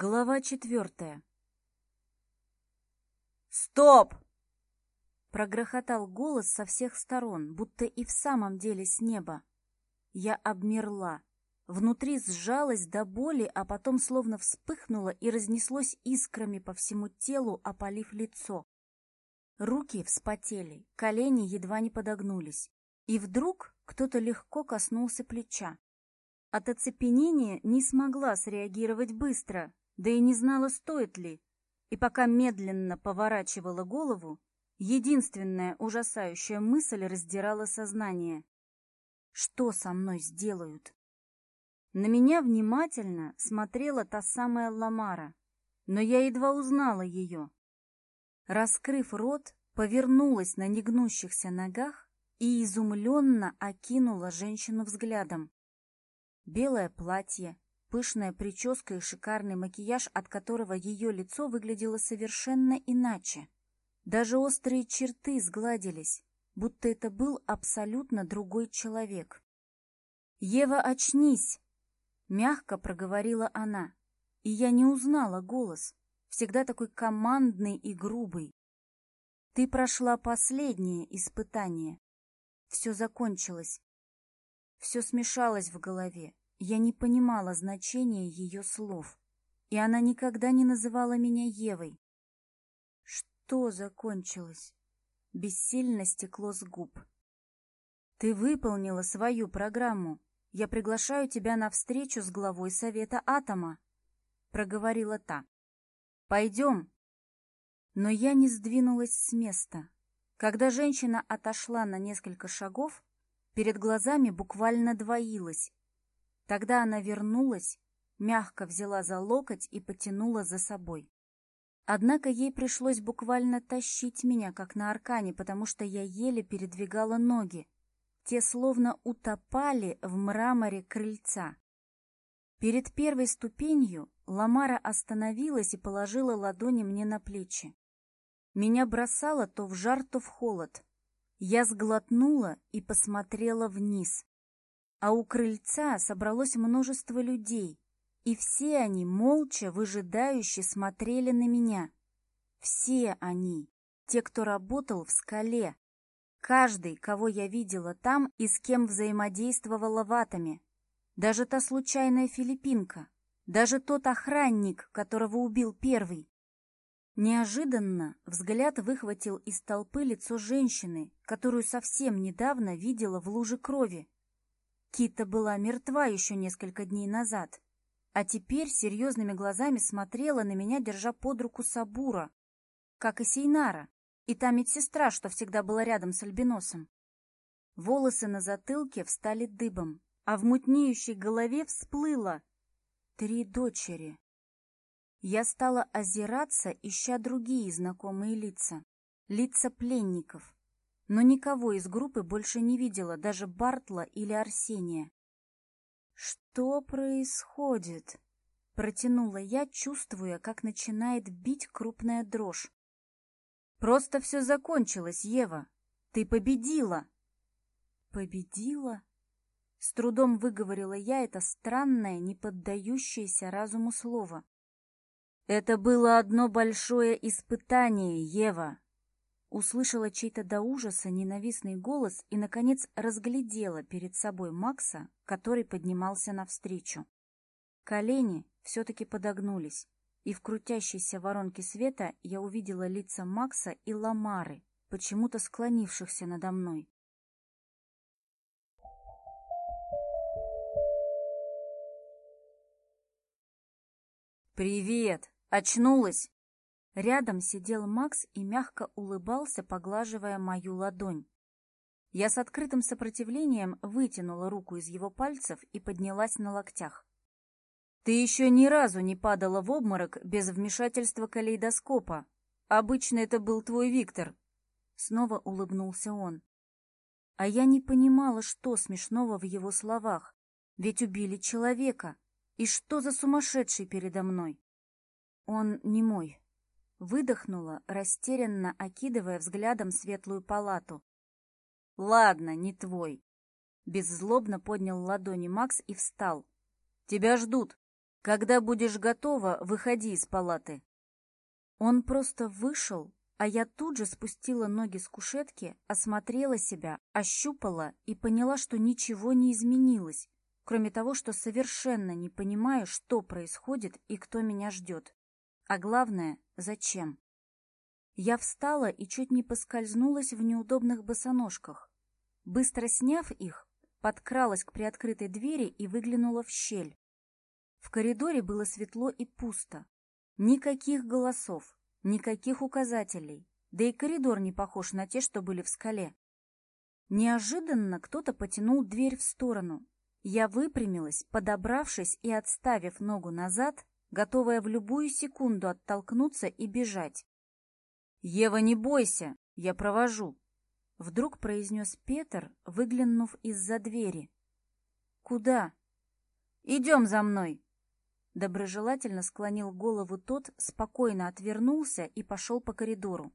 Глава четвертая. «Стоп!» — прогрохотал голос со всех сторон, будто и в самом деле с неба. Я обмерла. Внутри сжалась до боли, а потом словно вспыхнула и разнеслось искрами по всему телу, опалив лицо. Руки вспотели, колени едва не подогнулись. И вдруг кто-то легко коснулся плеча. От оцепенения не смогла среагировать быстро, да и не знала, стоит ли, и пока медленно поворачивала голову, единственная ужасающая мысль раздирала сознание. Что со мной сделают? На меня внимательно смотрела та самая Ламара, но я едва узнала ее. Раскрыв рот, повернулась на негнущихся ногах и изумленно окинула женщину взглядом. Белое платье, пышная прическа и шикарный макияж, от которого ее лицо выглядело совершенно иначе. Даже острые черты сгладились, будто это был абсолютно другой человек. «Ева, очнись!» — мягко проговорила она. И я не узнала голос, всегда такой командный и грубый. «Ты прошла последнее испытание. Все закончилось. Все смешалось в голове. Я не понимала значения ее слов, и она никогда не называла меня Евой. Что закончилось? Бессильно стекло с губ. Ты выполнила свою программу. Я приглашаю тебя на встречу с главой Совета Атома, проговорила та. Пойдем. Но я не сдвинулась с места. Когда женщина отошла на несколько Тогда она вернулась, мягко взяла за локоть и потянула за собой. Однако ей пришлось буквально тащить меня, как на аркане, потому что я еле передвигала ноги. Те словно утопали в мраморе крыльца. Перед первой ступенью Ламара остановилась и положила ладони мне на плечи. Меня бросало то в жар, то в холод. Я сглотнула и посмотрела вниз а у крыльца собралось множество людей, и все они молча, выжидающе смотрели на меня. Все они, те, кто работал в скале, каждый, кого я видела там и с кем взаимодействовала ватами, даже та случайная филиппинка, даже тот охранник, которого убил первый. Неожиданно взгляд выхватил из толпы лицо женщины, которую совсем недавно видела в луже крови. Кита была мертва еще несколько дней назад, а теперь серьезными глазами смотрела на меня, держа под руку Сабура, как и Сейнара, и та медсестра, что всегда была рядом с Альбиносом. Волосы на затылке встали дыбом, а в мутнеющей голове всплыло «Три дочери». Я стала озираться, ища другие знакомые лица. Лица пленников но никого из группы больше не видела, даже Бартла или Арсения. «Что происходит?» — протянула я, чувствуя, как начинает бить крупная дрожь. «Просто все закончилось, Ева! Ты победила!» «Победила?» — с трудом выговорила я это странное, не поддающееся разуму слово. «Это было одно большое испытание, Ева!» Услышала чей-то до ужаса ненавистный голос и, наконец, разглядела перед собой Макса, который поднимался навстречу. Колени все-таки подогнулись, и в крутящейся воронке света я увидела лица Макса и Ламары, почему-то склонившихся надо мной. «Привет! Очнулась!» Рядом сидел Макс и мягко улыбался, поглаживая мою ладонь. Я с открытым сопротивлением вытянула руку из его пальцев и поднялась на локтях. «Ты еще ни разу не падала в обморок без вмешательства калейдоскопа. Обычно это был твой Виктор», — снова улыбнулся он. А я не понимала, что смешного в его словах, ведь убили человека. И что за сумасшедший передо мной? Он не мой. Выдохнула, растерянно окидывая взглядом светлую палату. «Ладно, не твой!» Беззлобно поднял ладони Макс и встал. «Тебя ждут! Когда будешь готова, выходи из палаты!» Он просто вышел, а я тут же спустила ноги с кушетки, осмотрела себя, ощупала и поняла, что ничего не изменилось, кроме того, что совершенно не понимаю, что происходит и кто меня ждет. А главное, зачем? Я встала и чуть не поскользнулась в неудобных босоножках. Быстро сняв их, подкралась к приоткрытой двери и выглянула в щель. В коридоре было светло и пусто. Никаких голосов, никаких указателей, да и коридор не похож на те, что были в скале. Неожиданно кто-то потянул дверь в сторону. Я выпрямилась, подобравшись и отставив ногу назад, готовая в любую секунду оттолкнуться и бежать. «Ева, не бойся, я провожу!» Вдруг произнес Петр, выглянув из-за двери. «Куда?» «Идем за мной!» Доброжелательно склонил голову тот, спокойно отвернулся и пошел по коридору.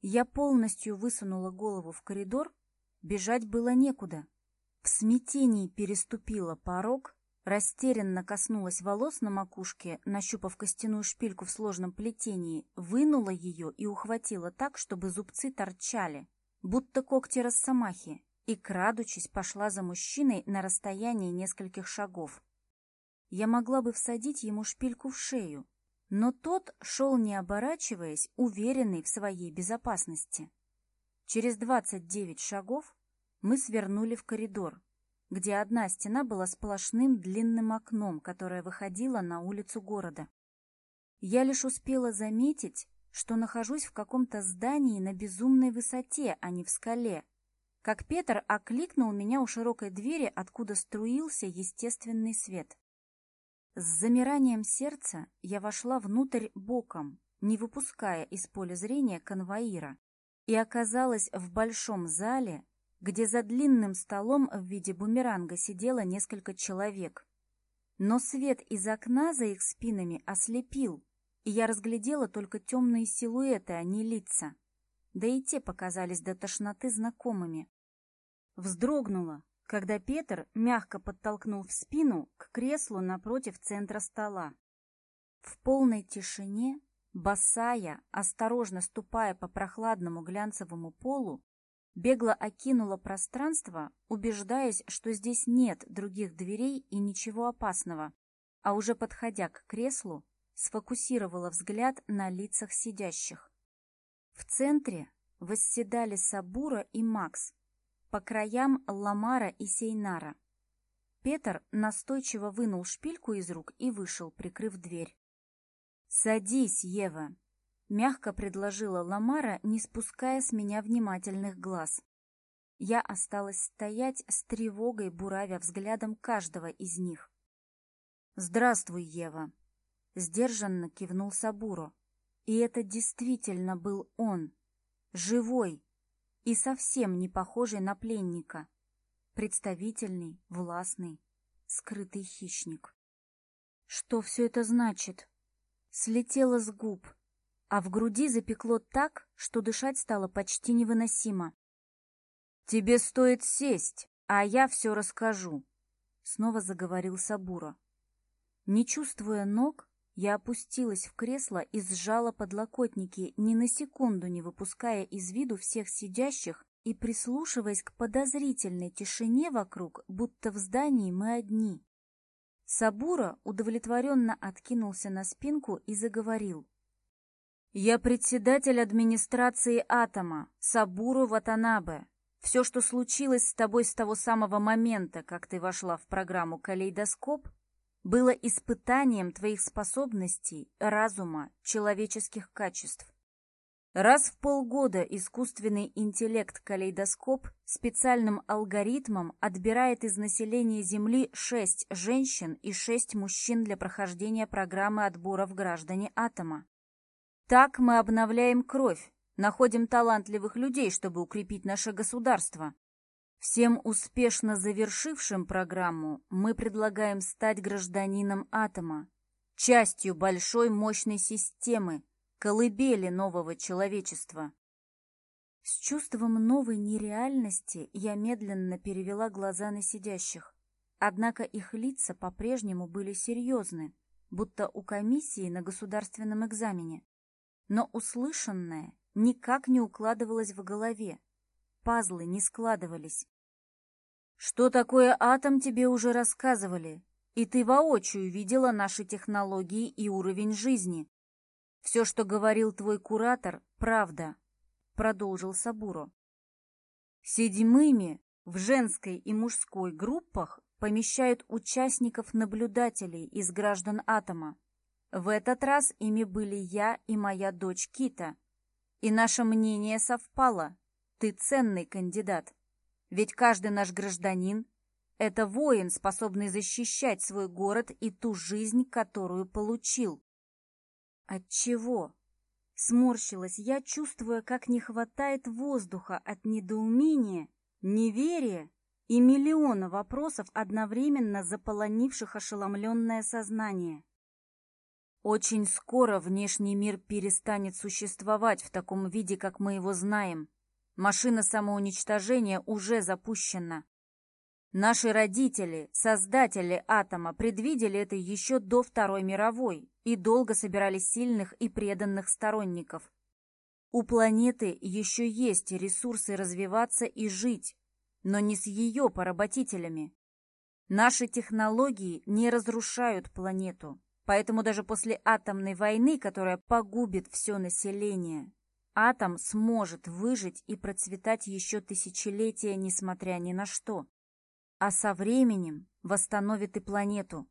Я полностью высунула голову в коридор, бежать было некуда. В смятении переступила порог, растерянно коснулась волос на макушке, нащупав костяную шпильку в сложном плетении, вынула ее и ухватила так, чтобы зубцы торчали, будто когти росомахи, и, крадучись, пошла за мужчиной на расстоянии нескольких шагов. Я могла бы всадить ему шпильку в шею, но тот шел, не оборачиваясь, уверенный в своей безопасности. Через двадцать девять шагов мы свернули в коридор, где одна стена была сплошным длинным окном, которое выходило на улицу города. Я лишь успела заметить, что нахожусь в каком-то здании на безумной высоте, а не в скале, как Петр окликнул меня у широкой двери, откуда струился естественный свет. С замиранием сердца я вошла внутрь боком, не выпуская из поля зрения конвоира, и оказалась в большом зале где за длинным столом в виде бумеранга сидело несколько человек. Но свет из окна за их спинами ослепил, и я разглядела только темные силуэты, а не лица. Да и те показались до тошноты знакомыми. Вздрогнула, когда Петр мягко подтолкнул в спину к креслу напротив центра стола. В полной тишине, босая, осторожно ступая по прохладному глянцевому полу, бегло окинула пространство, убеждаясь, что здесь нет других дверей и ничего опасного, а уже подходя к креслу, сфокусировала взгляд на лицах сидящих. В центре восседали Сабура и Макс, по краям Ламара и Сейнара. Петр настойчиво вынул шпильку из рук и вышел, прикрыв дверь. «Садись, Ева!» Мягко предложила Ламара, не спуская с меня внимательных глаз. Я осталась стоять с тревогой, буравя взглядом каждого из них. «Здравствуй, Ева!» — сдержанно кивнул Сабуру. И это действительно был он, живой и совсем не похожий на пленника, представительный, властный, скрытый хищник. «Что все это значит?» Слетело с губ, а в груди запекло так, что дышать стало почти невыносимо. «Тебе стоит сесть, а я все расскажу», — снова заговорил Сабура. Не чувствуя ног, я опустилась в кресло и сжала подлокотники, ни на секунду не выпуская из виду всех сидящих и прислушиваясь к подозрительной тишине вокруг, будто в здании мы одни. Сабура удовлетворенно откинулся на спинку и заговорил. Я председатель администрации Атома, Сабуру Ватанабе. Все, что случилось с тобой с того самого момента, как ты вошла в программу «Калейдоскоп», было испытанием твоих способностей, разума, человеческих качеств. Раз в полгода искусственный интеллект «Калейдоскоп» специальным алгоритмом отбирает из населения Земли шесть женщин и шесть мужчин для прохождения программы отбора в граждане атома. Так мы обновляем кровь, находим талантливых людей, чтобы укрепить наше государство. Всем успешно завершившим программу мы предлагаем стать гражданином атома, частью большой мощной системы, колыбели нового человечества. С чувством новой нереальности я медленно перевела глаза на сидящих. Однако их лица по-прежнему были серьезны, будто у комиссии на государственном экзамене но услышанное никак не укладывалось в голове. Пазлы не складывались. «Что такое атом, тебе уже рассказывали, и ты воочию видела наши технологии и уровень жизни. Все, что говорил твой куратор, правда», — продолжил Сабуро. «Седьмыми в женской и мужской группах помещают участников-наблюдателей из граждан атома. В этот раз ими были я и моя дочь Кита. И наше мнение совпало. Ты ценный кандидат. Ведь каждый наш гражданин — это воин, способный защищать свой город и ту жизнь, которую получил. От чего? Сморщилась я, чувствуя, как не хватает воздуха от недоумения, неверия и миллиона вопросов, одновременно заполонивших ошеломленное сознание. Очень скоро внешний мир перестанет существовать в таком виде, как мы его знаем. Машина самоуничтожения уже запущена. Наши родители, создатели атома, предвидели это еще до Второй мировой и долго собирали сильных и преданных сторонников. У планеты еще есть ресурсы развиваться и жить, но не с ее поработителями. Наши технологии не разрушают планету. Поэтому даже после атомной войны, которая погубит все население, атом сможет выжить и процветать еще тысячелетия, несмотря ни на что. А со временем восстановит и планету.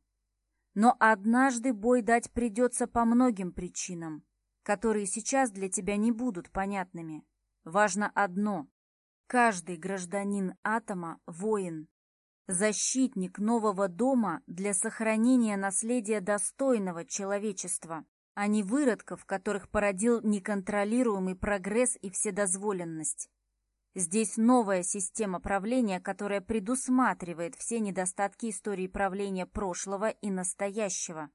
Но однажды бой дать придется по многим причинам, которые сейчас для тебя не будут понятными. Важно одно. Каждый гражданин атома – воин защитник нового дома для сохранения наследия достойного человечества, а не выродков, которых породил неконтролируемый прогресс и вседозволенность. Здесь новая система правления, которая предусматривает все недостатки истории правления прошлого и настоящего.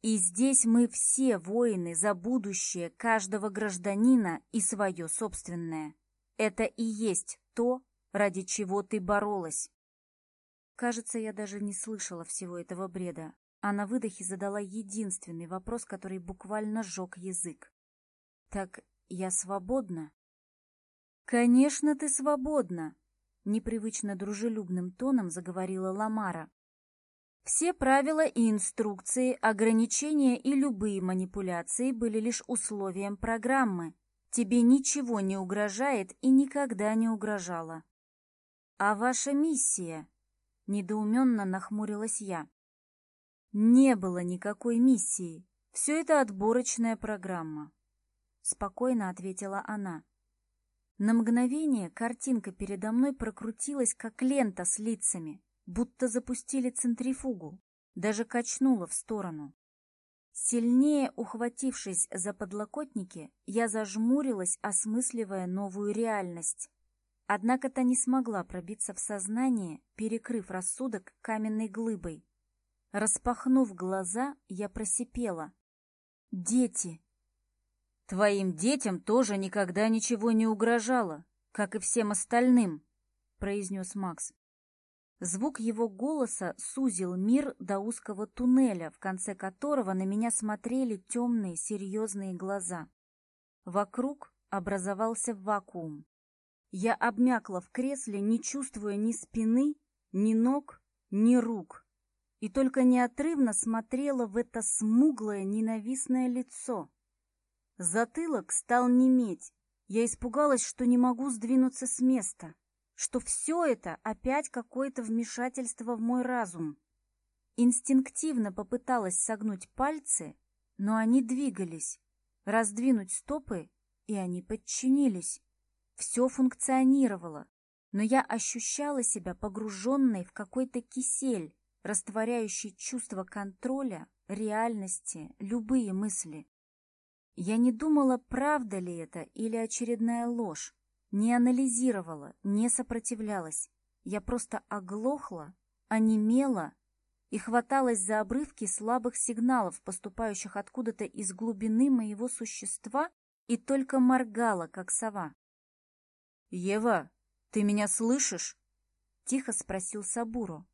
И здесь мы все воины за будущее каждого гражданина и свое собственное. Это и есть то, ради чего ты боролась. Кажется, я даже не слышала всего этого бреда, а на выдохе задала единственный вопрос, который буквально сжег язык. «Так я свободна?» «Конечно, ты свободна!» — непривычно дружелюбным тоном заговорила Ламара. Все правила и инструкции, ограничения и любые манипуляции были лишь условием программы. Тебе ничего не угрожает и никогда не угрожало. А ваша миссия Недоуменно нахмурилась я. Не было никакой миссии. Все это отборочная программа. Спокойно ответила она. На мгновение картинка передо мной прокрутилась, как лента с лицами, будто запустили центрифугу, даже качнула в сторону. Сильнее ухватившись за подлокотники, я зажмурилась, осмысливая новую реальность. Однако та не смогла пробиться в сознание, перекрыв рассудок каменной глыбой. Распахнув глаза, я просипела. «Дети!» «Твоим детям тоже никогда ничего не угрожало, как и всем остальным», — произнес Макс. Звук его голоса сузил мир до узкого туннеля, в конце которого на меня смотрели темные серьезные глаза. Вокруг образовался вакуум. Я обмякла в кресле, не чувствуя ни спины, ни ног, ни рук, и только неотрывно смотрела в это смуглое ненавистное лицо. Затылок стал неметь. Я испугалась, что не могу сдвинуться с места, что все это опять какое-то вмешательство в мой разум. Инстинктивно попыталась согнуть пальцы, но они двигались, раздвинуть стопы, и они подчинились. Все функционировало, но я ощущала себя погруженной в какой-то кисель, растворяющий чувство контроля, реальности, любые мысли. Я не думала, правда ли это или очередная ложь, не анализировала, не сопротивлялась. Я просто оглохла, онемела и хваталась за обрывки слабых сигналов, поступающих откуда-то из глубины моего существа, и только моргала, как сова. «Ева, ты меня слышишь?» — тихо спросил Сабуру.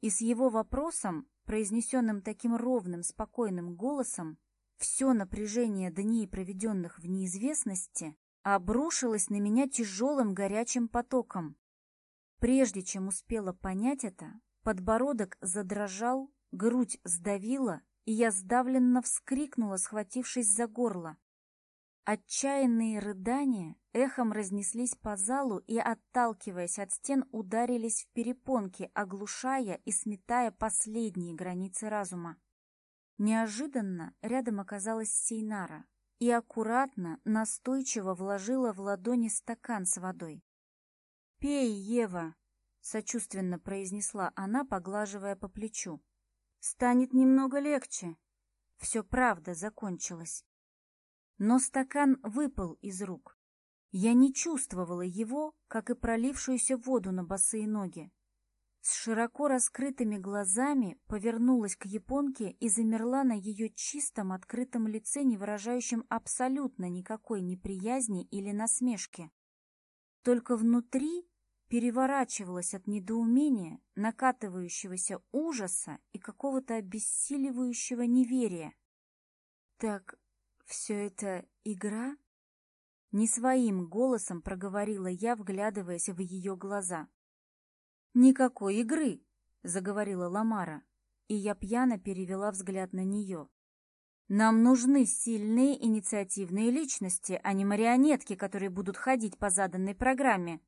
И с его вопросом, произнесенным таким ровным, спокойным голосом, все напряжение дней, проведенных в неизвестности, обрушилось на меня тяжелым горячим потоком. Прежде чем успела понять это, подбородок задрожал, грудь сдавила, и я сдавленно вскрикнула, схватившись за горло. Отчаянные рыдания эхом разнеслись по залу и, отталкиваясь от стен, ударились в перепонки, оглушая и сметая последние границы разума. Неожиданно рядом оказалась Сейнара и аккуратно, настойчиво вложила в ладони стакан с водой. «Пей, Ева!» — сочувственно произнесла она, поглаживая по плечу. «Станет немного легче. Все правда закончилось» но стакан выпал из рук. Я не чувствовала его, как и пролившуюся воду на босые ноги. С широко раскрытыми глазами повернулась к японке и замерла на ее чистом открытом лице, не выражающем абсолютно никакой неприязни или насмешки. Только внутри переворачивалась от недоумения, накатывающегося ужаса и какого-то обессиливающего неверия. «Так все это игра?» Не своим голосом проговорила я, вглядываясь в ее глаза. «Никакой игры!» — заговорила Ламара, и я пьяно перевела взгляд на нее. «Нам нужны сильные инициативные личности, а не марионетки, которые будут ходить по заданной программе.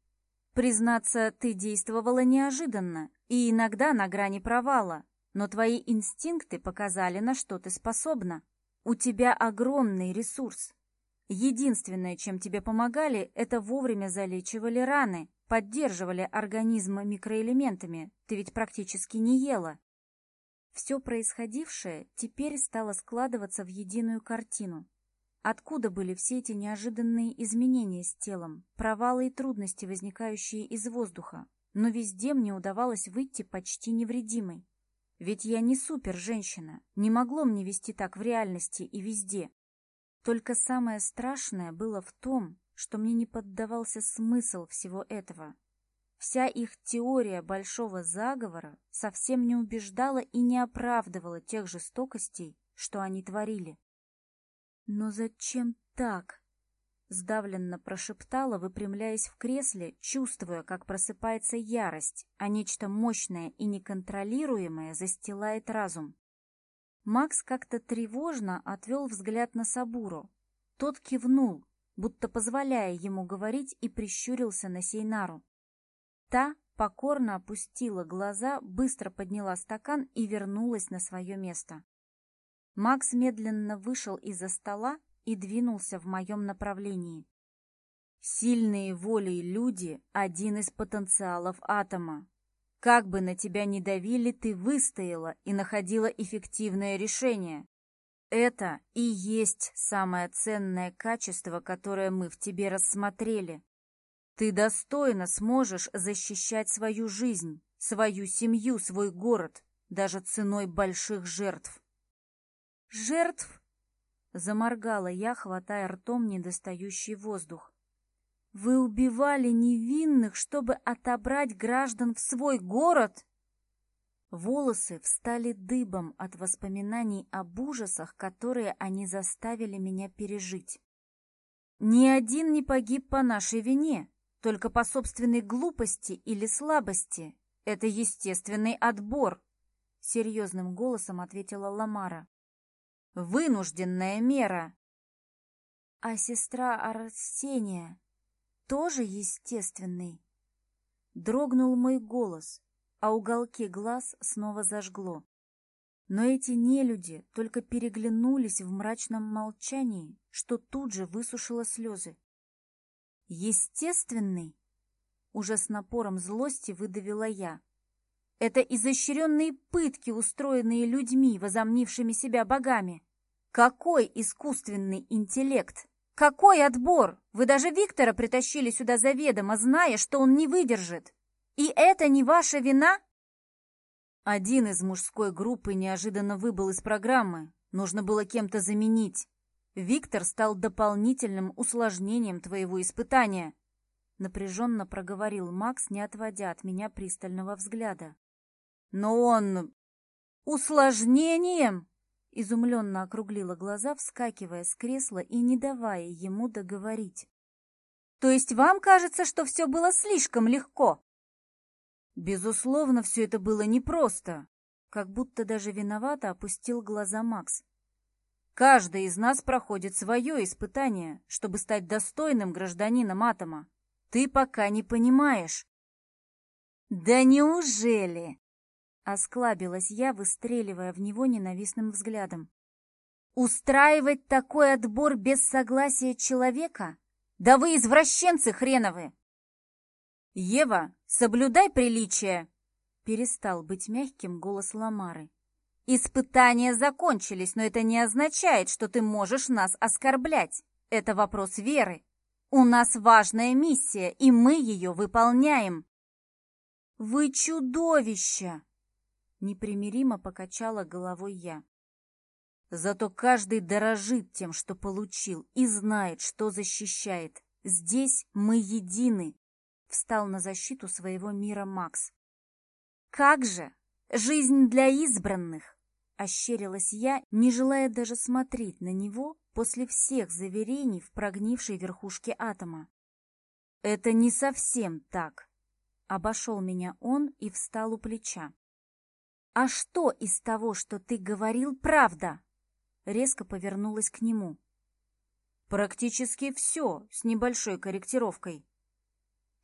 Признаться, ты действовала неожиданно и иногда на грани провала, но твои инстинкты показали, на что ты способна». У тебя огромный ресурс. Единственное, чем тебе помогали, это вовремя залечивали раны, поддерживали организм микроэлементами. Ты ведь практически не ела. Все происходившее теперь стало складываться в единую картину. Откуда были все эти неожиданные изменения с телом, провалы и трудности, возникающие из воздуха? Но везде мне удавалось выйти почти невредимой. Ведь я не супер-женщина, не могло мне вести так в реальности и везде. Только самое страшное было в том, что мне не поддавался смысл всего этого. Вся их теория большого заговора совсем не убеждала и не оправдывала тех жестокостей, что они творили. Но зачем так? Сдавленно прошептала, выпрямляясь в кресле, чувствуя, как просыпается ярость, а нечто мощное и неконтролируемое застилает разум. Макс как-то тревожно отвел взгляд на Сабуру. Тот кивнул, будто позволяя ему говорить, и прищурился на Сейнару. Та покорно опустила глаза, быстро подняла стакан и вернулась на свое место. Макс медленно вышел из-за стола, и двинулся в моем направлении. Сильные воли люди – один из потенциалов атома. Как бы на тебя ни давили, ты выстояла и находила эффективное решение. Это и есть самое ценное качество, которое мы в тебе рассмотрели. Ты достойно сможешь защищать свою жизнь, свою семью, свой город, даже ценой больших жертв. Жертв Заморгала я, хватая ртом недостающий воздух. «Вы убивали невинных, чтобы отобрать граждан в свой город?» Волосы встали дыбом от воспоминаний об ужасах, которые они заставили меня пережить. Ни один не погиб по нашей вине, только по собственной глупости или слабости. Это естественный отбор, — серьезным голосом ответила Ламара вынужденная мера. А сестра Арсения тоже естественный. Дрогнул мой голос, а уголки глаз снова зажгло. Но эти нелюди только переглянулись в мрачном молчании, что тут же высушило слезы. «Естественный?» — уже с напором злости выдавила я. «Это изощренные пытки, устроенные людьми, возомнившими себя богами!» Какой искусственный интеллект! Какой отбор! Вы даже Виктора притащили сюда заведомо, зная, что он не выдержит. И это не ваша вина? Один из мужской группы неожиданно выбыл из программы. Нужно было кем-то заменить. Виктор стал дополнительным усложнением твоего испытания. Напряженно проговорил Макс, не отводя от меня пристального взгляда. Но он... Усложнением? Изумленно округлила глаза, вскакивая с кресла и не давая ему договорить. «То есть вам кажется, что все было слишком легко?» «Безусловно, все это было непросто», как будто даже виновато опустил глаза Макс. «Каждый из нас проходит свое испытание, чтобы стать достойным гражданином атома. Ты пока не понимаешь». «Да неужели?» Осклабилась я, выстреливая в него ненавистным взглядом. «Устраивать такой отбор без согласия человека? Да вы извращенцы хреновы!» «Ева, соблюдай приличие!» Перестал быть мягким голос Ламары. «Испытания закончились, но это не означает, что ты можешь нас оскорблять. Это вопрос веры. У нас важная миссия, и мы ее выполняем». «Вы чудовище!» Непримиримо покачала головой я. Зато каждый дорожит тем, что получил, и знает, что защищает. Здесь мы едины, встал на защиту своего мира Макс. Как же? Жизнь для избранных! Ощерилась я, не желая даже смотреть на него после всех заверений в прогнившей верхушке атома. Это не совсем так. Обошел меня он и встал у плеча. «А что из того, что ты говорил, правда?» Резко повернулась к нему. «Практически все, с небольшой корректировкой».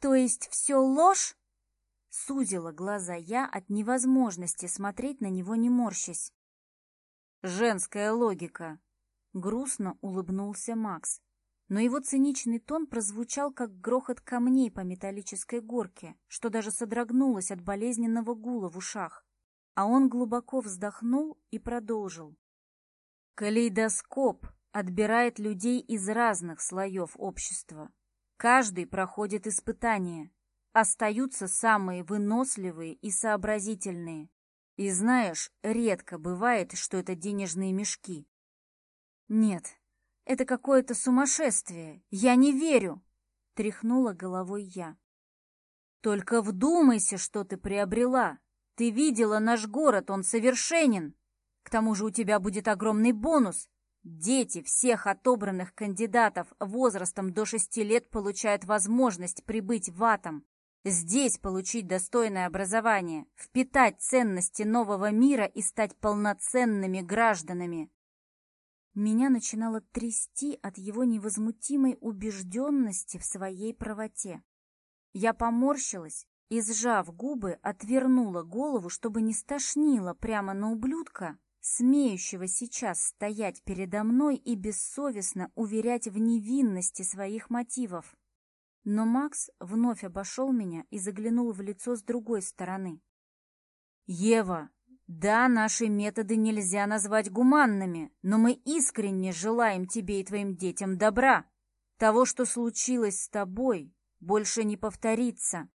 «То есть все ложь?» Сузила глаза я от невозможности смотреть на него не морщась. «Женская логика», — грустно улыбнулся Макс. Но его циничный тон прозвучал, как грохот камней по металлической горке, что даже содрогнулось от болезненного гула в ушах. А он глубоко вздохнул и продолжил. Калейдоскоп отбирает людей из разных слоев общества. Каждый проходит испытания. Остаются самые выносливые и сообразительные. И знаешь, редко бывает, что это денежные мешки. Нет, это какое-то сумасшествие. Я не верю, тряхнула головой я. Только вдумайся, что ты приобрела. Ты видела наш город, он совершенен. К тому же у тебя будет огромный бонус. Дети всех отобранных кандидатов возрастом до шести лет получают возможность прибыть в Атом. Здесь получить достойное образование, впитать ценности нового мира и стать полноценными гражданами. Меня начинало трясти от его невозмутимой убежденности в своей правоте. Я поморщилась, и, сжав губы, отвернула голову, чтобы не стошнило прямо на ублюдка, смеющего сейчас стоять передо мной и бессовестно уверять в невинности своих мотивов. Но Макс вновь обошел меня и заглянул в лицо с другой стороны. «Ева, да, наши методы нельзя назвать гуманными, но мы искренне желаем тебе и твоим детям добра. Того, что случилось с тобой, больше не повторится.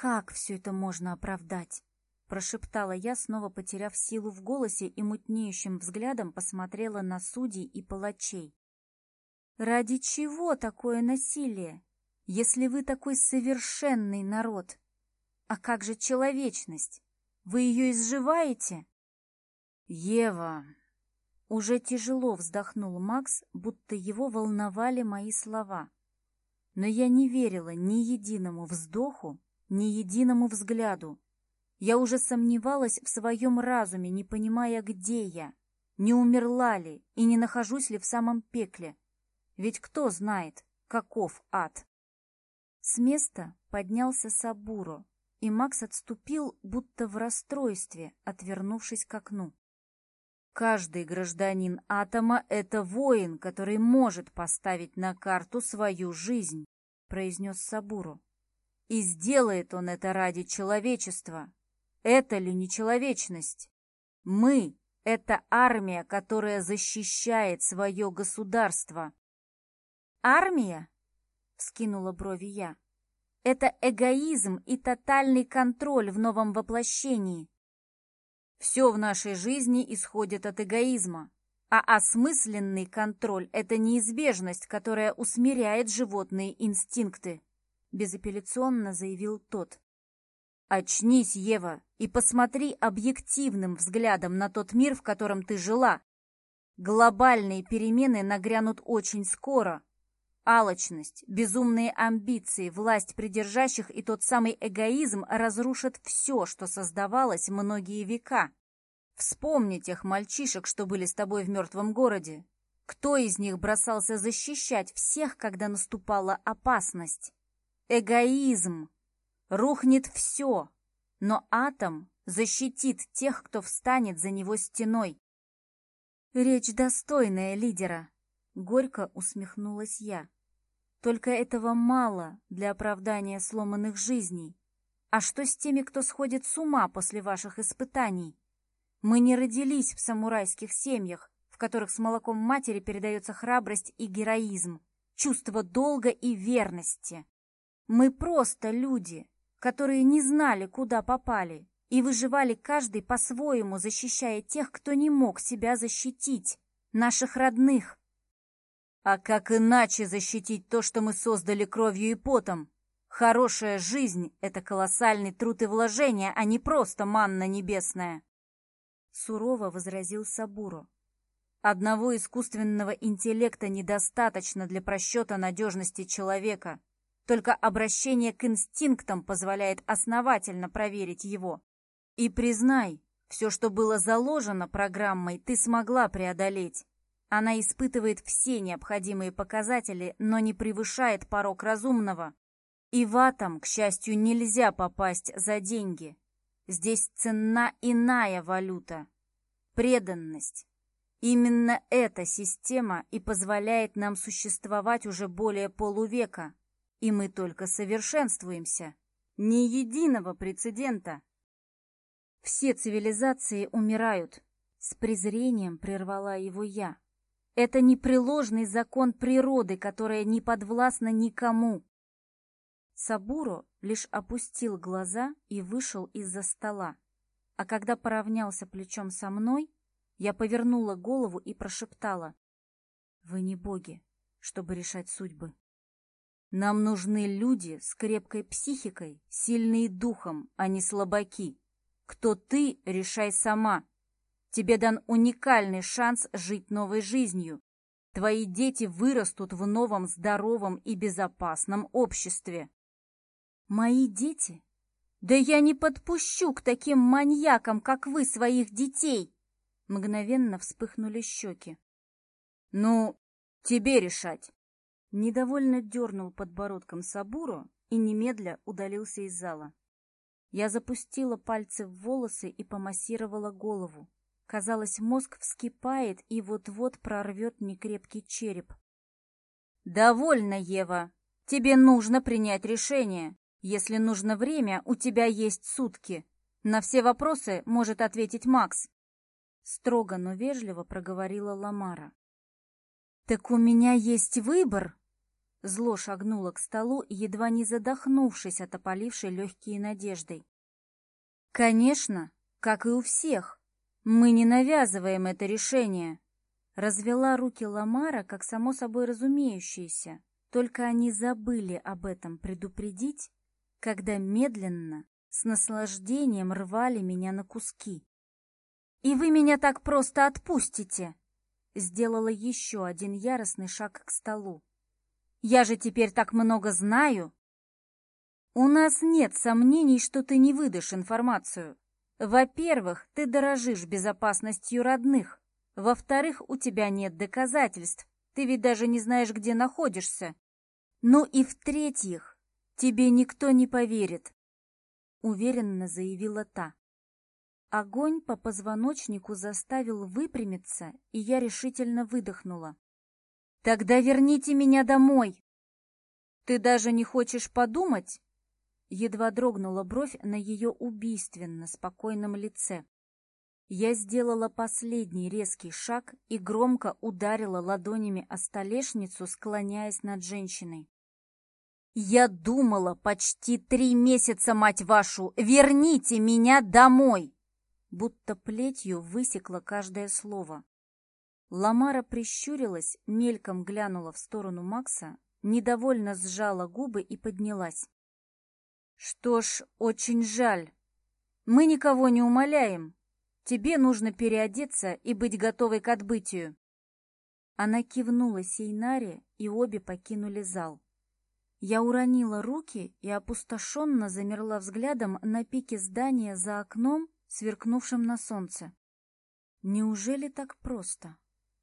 «Как все это можно оправдать?» Прошептала я, снова потеряв силу в голосе и мутнеющим взглядом посмотрела на судей и палачей. «Ради чего такое насилие, если вы такой совершенный народ? А как же человечность? Вы ее изживаете?» «Ева!» Уже тяжело вздохнул Макс, будто его волновали мои слова. Но я не верила ни единому вздоху, ни единому взгляду. Я уже сомневалась в своем разуме, не понимая, где я, не умерла ли и не нахожусь ли в самом пекле. Ведь кто знает, каков ад. С места поднялся Сабуро, и Макс отступил, будто в расстройстве, отвернувшись к окну. Каждый гражданин атома — это воин, который может поставить на карту свою жизнь, — произнес Сабуру. И сделает он это ради человечества. Это ли не человечность? Мы — это армия, которая защищает свое государство. «Армия?» — вскинула брови я. «Это эгоизм и тотальный контроль в новом воплощении». Все в нашей жизни исходит от эгоизма, а осмысленный контроль — это неизбежность, которая усмиряет животные инстинкты безапелляционно заявил тот. «Очнись, Ева, и посмотри объективным взглядом на тот мир, в котором ты жила. Глобальные перемены нагрянут очень скоро. Алочность, безумные амбиции, власть придержащих и тот самый эгоизм разрушат все, что создавалось многие века. Вспомни тех мальчишек, что были с тобой в мертвом городе. Кто из них бросался защищать всех, когда наступала опасность?» эгоизм, рухнет все, но атом защитит тех, кто встанет за него стеной. Речь достойная лидера, горько усмехнулась я. Только этого мало для оправдания сломанных жизней. А что с теми, кто сходит с ума после ваших испытаний? Мы не родились в самурайских семьях, в которых с молоком матери передается храбрость и героизм, чувство долга и верности. Мы просто люди, которые не знали, куда попали, и выживали каждый по-своему, защищая тех, кто не мог себя защитить, наших родных. А как иначе защитить то, что мы создали кровью и потом? Хорошая жизнь — это колоссальный труд и вложение, а не просто манна небесная. Сурово возразил Сабуру. Одного искусственного интеллекта недостаточно для просчета надежности человека. Только обращение к инстинктам позволяет основательно проверить его. И признай, все, что было заложено программой, ты смогла преодолеть. Она испытывает все необходимые показатели, но не превышает порог разумного. И в атом, к счастью, нельзя попасть за деньги. Здесь ценна иная валюта – преданность. Именно эта система и позволяет нам существовать уже более полувека – и мы только совершенствуемся. Ни единого прецедента. Все цивилизации умирают. С презрением прервала его я. Это непреложный закон природы, которая не подвластна никому. Сабуро лишь опустил глаза и вышел из-за стола. А когда поравнялся плечом со мной, я повернула голову и прошептала. «Вы не боги, чтобы решать судьбы». Нам нужны люди с крепкой психикой, сильные духом, а не слабаки. Кто ты, решай сама. Тебе дан уникальный шанс жить новой жизнью. Твои дети вырастут в новом, здоровом и безопасном обществе. Мои дети? Да я не подпущу к таким маньякам, как вы, своих детей! Мгновенно вспыхнули щеки. Ну, тебе решать. Недовольно дернул подбородком Сабуру и немедля удалился из зала. Я запустила пальцы в волосы и помассировала голову. Казалось, мозг вскипает и вот-вот прорвет некрепкий череп. «Довольно, Ева! Тебе нужно принять решение. Если нужно время, у тебя есть сутки. На все вопросы может ответить Макс». Строго, но вежливо проговорила Ламара. «Так у меня есть выбор!» Зло шагнула к столу, едва не задохнувшись от опалившей легкие надеждой. «Конечно, как и у всех, мы не навязываем это решение!» Развела руки Ламара, как само собой разумеющееся, только они забыли об этом предупредить, когда медленно, с наслаждением рвали меня на куски. «И вы меня так просто отпустите!» Сделала еще один яростный шаг к столу. Я же теперь так много знаю. У нас нет сомнений, что ты не выдашь информацию. Во-первых, ты дорожишь безопасностью родных. Во-вторых, у тебя нет доказательств. Ты ведь даже не знаешь, где находишься. Ну и в-третьих, тебе никто не поверит, — уверенно заявила та. Огонь по позвоночнику заставил выпрямиться, и я решительно выдохнула. Тогда верните меня домой!» «Ты даже не хочешь подумать?» Едва дрогнула бровь на ее убийственно спокойном лице. Я сделала последний резкий шаг и громко ударила ладонями о столешницу, склоняясь над женщиной. «Я думала почти три месяца, мать вашу! Верните меня домой!» Будто плетью высекла каждое слово. Ламара прищурилась, мельком глянула в сторону Макса, недовольно сжала губы и поднялась. «Что ж, очень жаль. Мы никого не умоляем. Тебе нужно переодеться и быть готовой к отбытию». Она кивнула Сейнаре, и обе покинули зал. Я уронила руки и опустошенно замерла взглядом на пике здания за окном, сверкнувшим на солнце. Неужели так просто?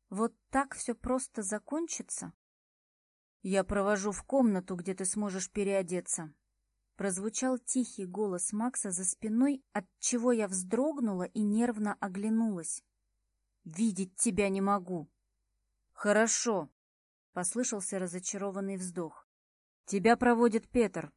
Вот так все просто закончится? Я провожу в комнату, где ты сможешь переодеться. Прозвучал тихий голос Макса за спиной, от чего я вздрогнула и нервно оглянулась. Видеть тебя не могу. Хорошо, послышался разочарованный вздох. Тебя проводит Петр.